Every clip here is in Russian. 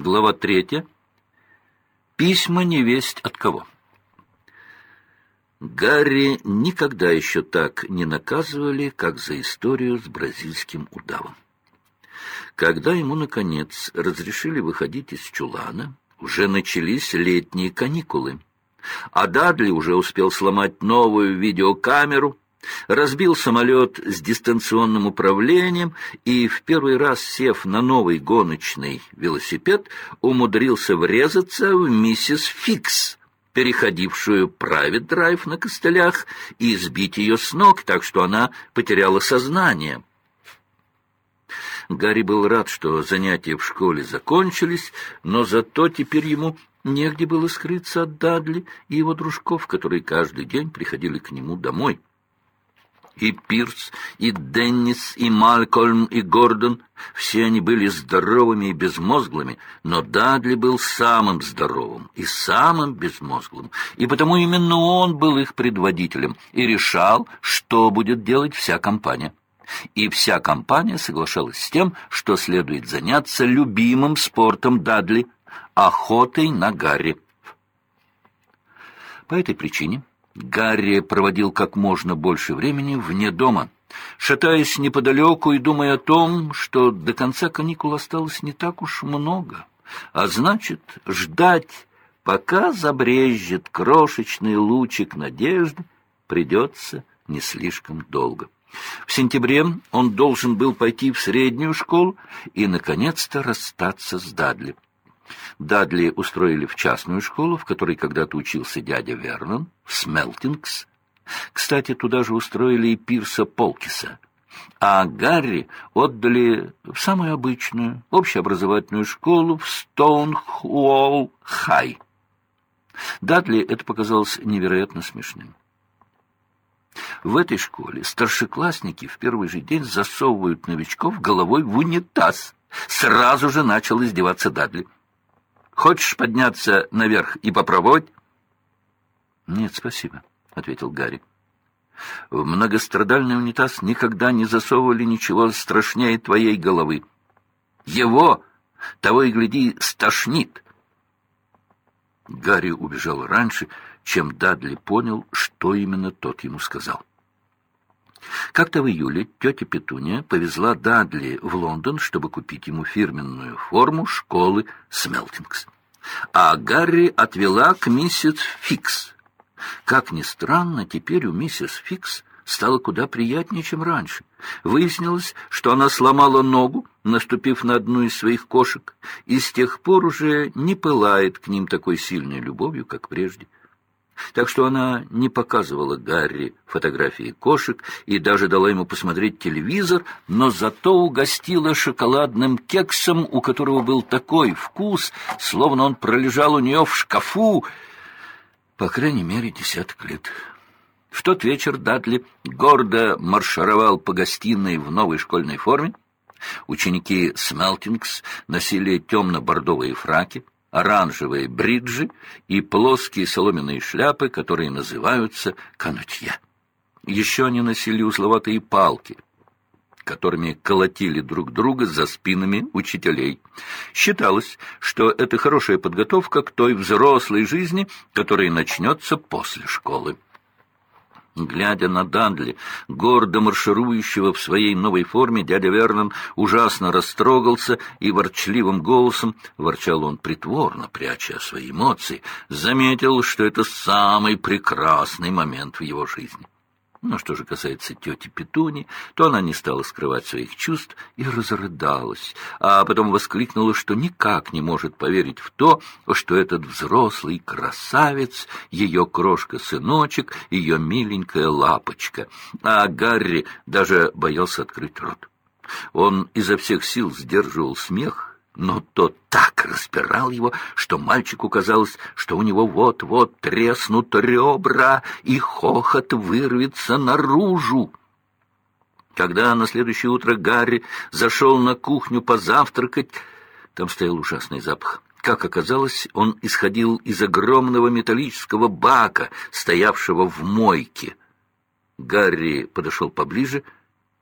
Глава третья. Письма невесть от кого. Гарри никогда еще так не наказывали, как за историю с бразильским удавом. Когда ему, наконец, разрешили выходить из чулана, уже начались летние каникулы. А Дадли уже успел сломать новую видеокамеру, разбил самолет с дистанционным управлением и, в первый раз сев на новый гоночный велосипед, умудрился врезаться в миссис Фикс, переходившую правит драйв на костылях, и сбить ее с ног, так что она потеряла сознание. Гарри был рад, что занятия в школе закончились, но зато теперь ему негде было скрыться от Дадли и его дружков, которые каждый день приходили к нему домой. И Пирс, и Деннис, и Малькольм, и Гордон — все они были здоровыми и безмозглыми, но Дадли был самым здоровым и самым безмозглым, и потому именно он был их предводителем и решал, что будет делать вся компания. И вся компания соглашалась с тем, что следует заняться любимым спортом Дадли — охотой на Гарри. По этой причине Гарри проводил как можно больше времени вне дома, шатаясь неподалеку и думая о том, что до конца каникул осталось не так уж много, а значит, ждать, пока забрежет крошечный лучик надежды, придется не слишком долго. В сентябре он должен был пойти в среднюю школу и, наконец-то, расстаться с Дадли. Дадли устроили в частную школу, в которой когда-то учился дядя Вернон, в Смелтингс. Кстати, туда же устроили и Пирса Полкиса. А Гарри отдали в самую обычную общеобразовательную школу в Стоунхуолл-Хай. Дадли это показалось невероятно смешным. В этой школе старшеклассники в первый же день засовывают новичков головой в унитаз. Сразу же начал издеваться Дадли. «Хочешь подняться наверх и попробовать?» «Нет, спасибо», — ответил Гарри. «В многострадальный унитаз никогда не засовывали ничего страшнее твоей головы. Его, того и гляди, стошнит». Гарри убежал раньше, чем Дадли понял, что именно тот ему сказал. Как-то в июле тетя Петуния повезла Дадли в Лондон, чтобы купить ему фирменную форму школы Смелтингс. А Гарри отвела к миссис Фикс. Как ни странно, теперь у миссис Фикс стало куда приятнее, чем раньше. Выяснилось, что она сломала ногу, наступив на одну из своих кошек, и с тех пор уже не пылает к ним такой сильной любовью, как прежде. Так что она не показывала Гарри фотографии кошек и даже дала ему посмотреть телевизор, но зато угостила шоколадным кексом, у которого был такой вкус, словно он пролежал у нее в шкафу, по крайней мере, десяток лет. В тот вечер Дадли гордо маршировал по гостиной в новой школьной форме. Ученики Смелтингс носили темно-бордовые фраки, оранжевые бриджи и плоские соломенные шляпы, которые называются канутья. Еще они носили узловатые палки, которыми колотили друг друга за спинами учителей. Считалось, что это хорошая подготовка к той взрослой жизни, которая начнется после школы. Глядя на Дандли, гордо марширующего в своей новой форме, дядя Вернон ужасно растрогался и ворчливым голосом, ворчал он притворно, пряча свои эмоции, заметил, что это самый прекрасный момент в его жизни. Но что же касается тети Петуни, то она не стала скрывать своих чувств и разрыдалась, а потом воскликнула, что никак не может поверить в то, что этот взрослый красавец, ее крошка-сыночек, ее миленькая лапочка. А Гарри даже боялся открыть рот. Он изо всех сил сдерживал смех, но тот так распирал его, что мальчику казалось, что у него вот-вот треснут ребра, и хохот вырвется наружу. Когда на следующее утро Гарри зашел на кухню позавтракать, там стоял ужасный запах. Как оказалось, он исходил из огромного металлического бака, стоявшего в мойке. Гарри подошел поближе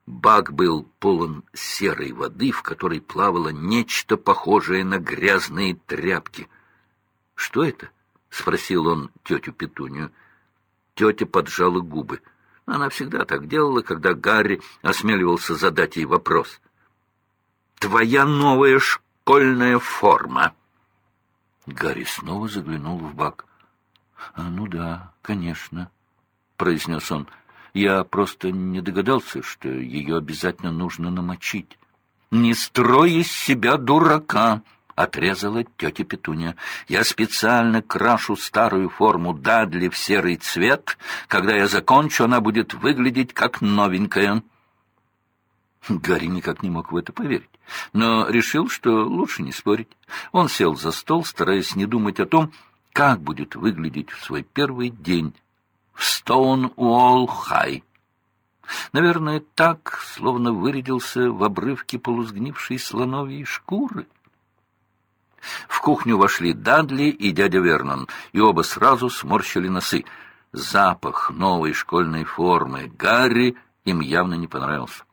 Бак был полон серой воды, в которой плавало нечто похожее на грязные тряпки. — Что это? — спросил он тетю Петунию. Тетя поджала губы. Она всегда так делала, когда Гарри осмеливался задать ей вопрос. «Твоя новая школьная форма!» Гарри снова заглянул в бак. «А, «Ну да, конечно», — произнес он. Я просто не догадался, что ее обязательно нужно намочить. «Не строй из себя дурака!» — отрезала тетя Петуня. «Я специально крашу старую форму Дадли в серый цвет. Когда я закончу, она будет выглядеть как новенькая». Гарри никак не мог в это поверить, но решил, что лучше не спорить. Он сел за стол, стараясь не думать о том, как будет выглядеть в свой первый день в Стоун-Уолл-Хай. Наверное, так, словно вырядился в обрывке полусгнившей слоновьей шкуры. В кухню вошли Дадли и дядя Вернон, и оба сразу сморщили носы. Запах новой школьной формы Гарри им явно не понравился.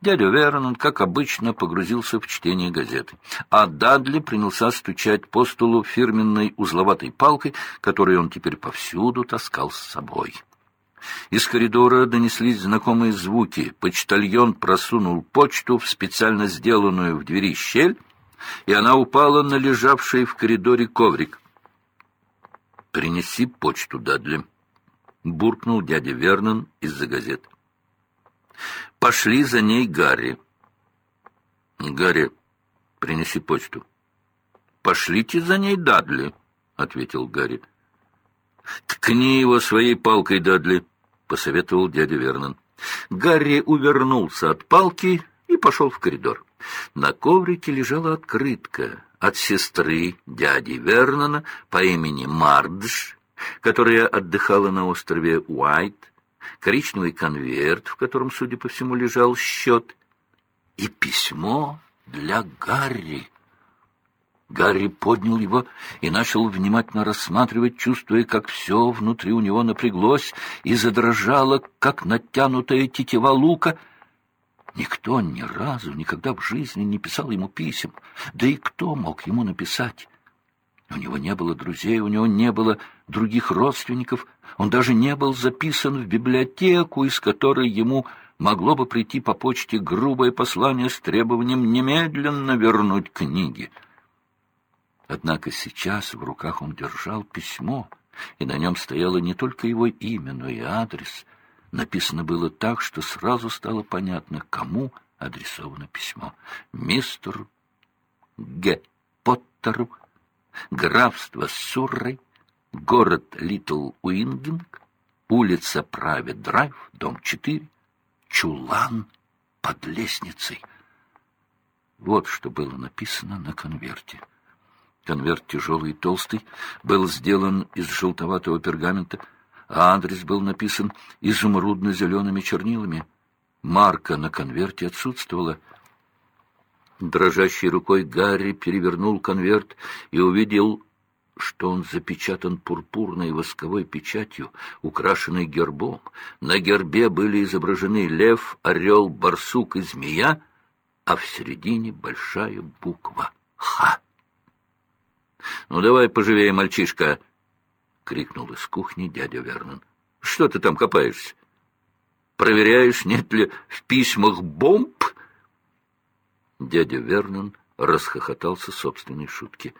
Дядя Вернон, как обычно, погрузился в чтение газеты, а Дадли принялся стучать по столу фирменной узловатой палкой, которую он теперь повсюду таскал с собой. Из коридора донеслись знакомые звуки. Почтальон просунул почту в специально сделанную в двери щель, и она упала на лежавший в коридоре коврик. «Принеси почту, Дадли», — буркнул дядя Вернон из-за газет. Пошли за ней Гарри. «Гарри, принеси почту». «Пошлите за ней Дадли», — ответил Гарри. «Ткни его своей палкой, Дадли», — посоветовал дядя Вернон. Гарри увернулся от палки и пошел в коридор. На коврике лежала открытка от сестры дяди Вернона по имени Мардж, которая отдыхала на острове Уайт, коричневый конверт, в котором, судя по всему, лежал счет, и письмо для Гарри. Гарри поднял его и начал внимательно рассматривать, чувствуя, как все внутри у него напряглось и задрожало, как натянутая тетива лука. Никто ни разу, никогда в жизни не писал ему писем. Да и кто мог ему написать? У него не было друзей, у него не было других родственников, он даже не был записан в библиотеку, из которой ему могло бы прийти по почте грубое послание с требованием немедленно вернуть книги. Однако сейчас в руках он держал письмо, и на нем стояло не только его имя, но и адрес. Написано было так, что сразу стало понятно, кому адресовано письмо. Мистеру Г. Поттеру графство Суррей, город Литтл Уингинг, улица Прайвет Драйв, дом 4, чулан под лестницей. Вот что было написано на конверте. Конверт тяжелый и толстый, был сделан из желтоватого пергамента, а адрес был написан изумрудно-зелеными чернилами. Марка на конверте отсутствовала — Дрожащей рукой Гарри перевернул конверт и увидел, что он запечатан пурпурной восковой печатью, украшенной гербом. На гербе были изображены лев, орел, барсук и змея, а в середине большая буква «Х». «Ну, давай поживее, мальчишка!» — крикнул из кухни дядя Вернон. «Что ты там копаешься? Проверяешь, нет ли в письмах бомб?» Дядя Вернон расхохотался собственной шутки.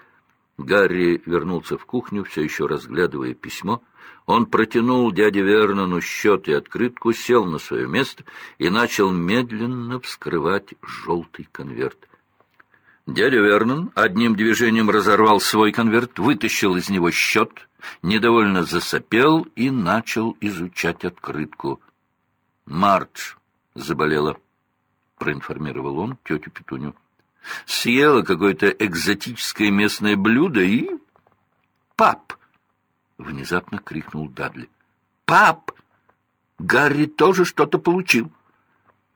Гарри вернулся в кухню, все еще разглядывая письмо. Он протянул дяде Вернону счет и открытку, сел на свое место и начал медленно вскрывать желтый конверт. Дядя Вернон одним движением разорвал свой конверт, вытащил из него счет, недовольно засопел и начал изучать открытку. «Мардж заболела». — проинформировал он тетю Петуню. «Съела какое-то экзотическое местное блюдо и...» «Пап!» — внезапно крикнул Дадли. «Пап! Гарри тоже что-то получил!»